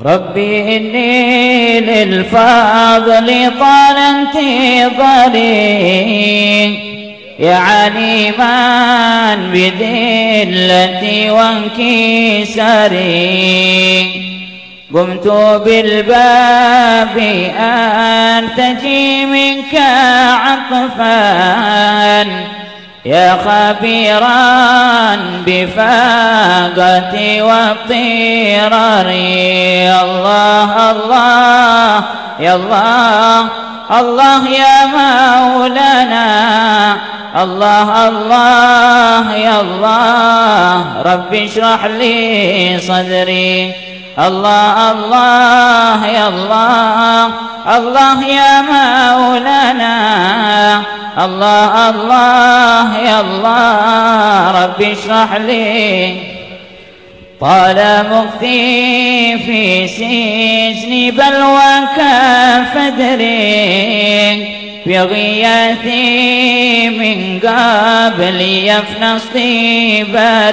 ربي إني للفضل طال انتظاري يا عليما بذلتي وانكساري قمت بالباب أرتجي منك عطفا. يا خبيرا بفاقتي واضطراري الله الله يا الله الله يا مولانا الله الله يا الله. ربي اشرح لي صدري. الله الله يا الله. الله يا مولانا. الله الله يا الله. ربي اشرح لي. طال مختي في سجن بلواك فدري في غياثي من قبل يفنى اصطباري.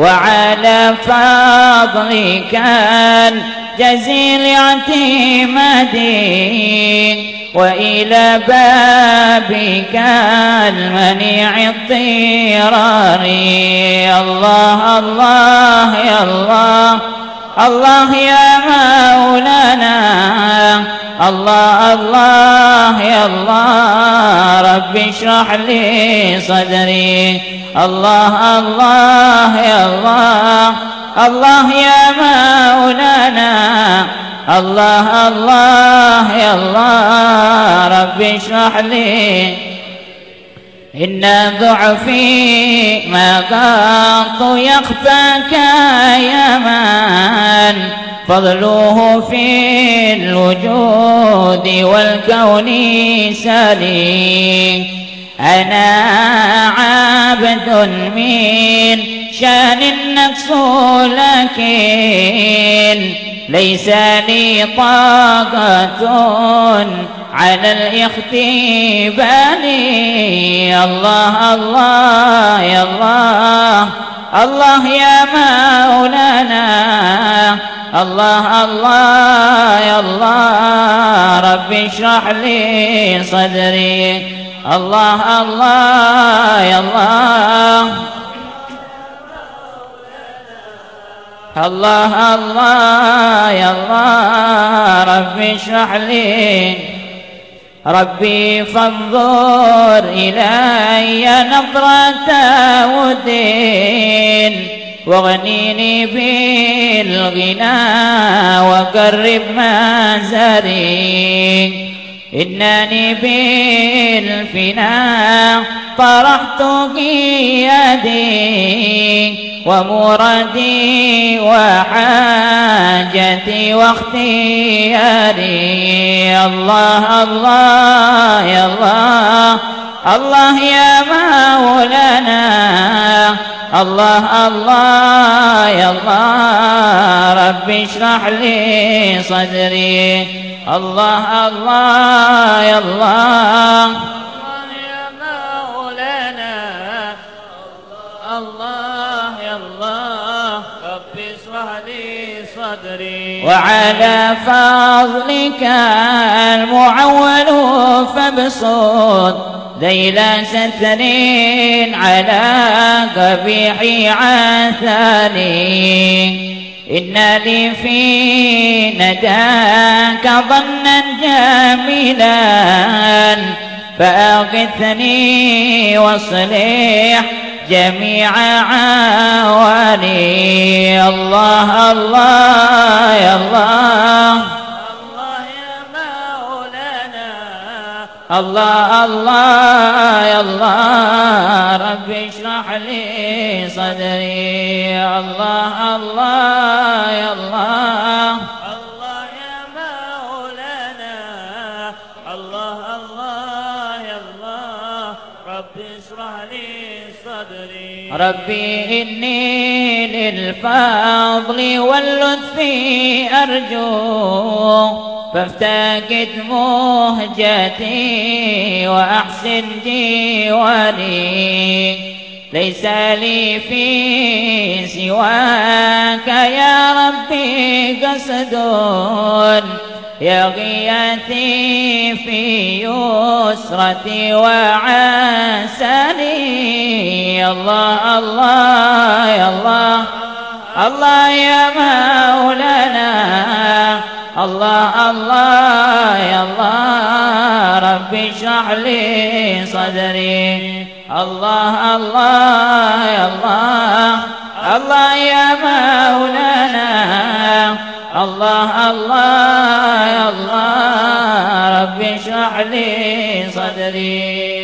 وعلى فضلي كان جزيل اعتمادي وإلى بابك المنيع الطيراري الله الله يا الله الله يا مولانا الله الله يا الله. ربي اشرح لي صدري. الله الله يا الله. الله يا مولانا. الله الله يا الله. ربي اشرح لي. إن ضعفي ما قط يخفاك يا من. فضله في الوجود والكون سليم. أنا عبد من شأن النفس لكن ليس لي طاقة على الاختبال الله الله يا الله الله يا مولانا. الله الله يا الله ربي اشرح لي صدري. الله الله يا الله. الله الله يا الله ربي اشرح لي. ربي فانظر إلي نظرة ودين واغنيني بالغنى وقرب مزاري. إنني بالفناء طرحت قيادي ومرادي وحاجتي واختياري. الله الله يا الله الله يا مولانا. الله الله يا الله ربي اشرح لي صدري. الله الله يا الله. يا مولانا الله يا الله ربي اشرح لي صدري وعلى فضلك المعول فابسط ذيل ستر على قبيح عثاني إن لي في نداك ظنا جميلا فأغثني واصلح جميع عواني الله الله يا الله الله يا الله ربي اشرح لي صدري. الله الله يا الله. الله يا مولانا. الله الله يا الله. ربي اشرح لي صدري. ربي إني للفضل واللطف أرجو. فافتقد مهجتي وأحسن جواري ليس لي في سواك يا ربي قصد يا غياثي في يسرتي وعساني. الله الله يا الله الله يا مولانا. الله الله يا الله ربي اشرح لي صدري. الله الله يا الله الله يا مولانا. الله الله يا الله ربي اشرح لي صدري.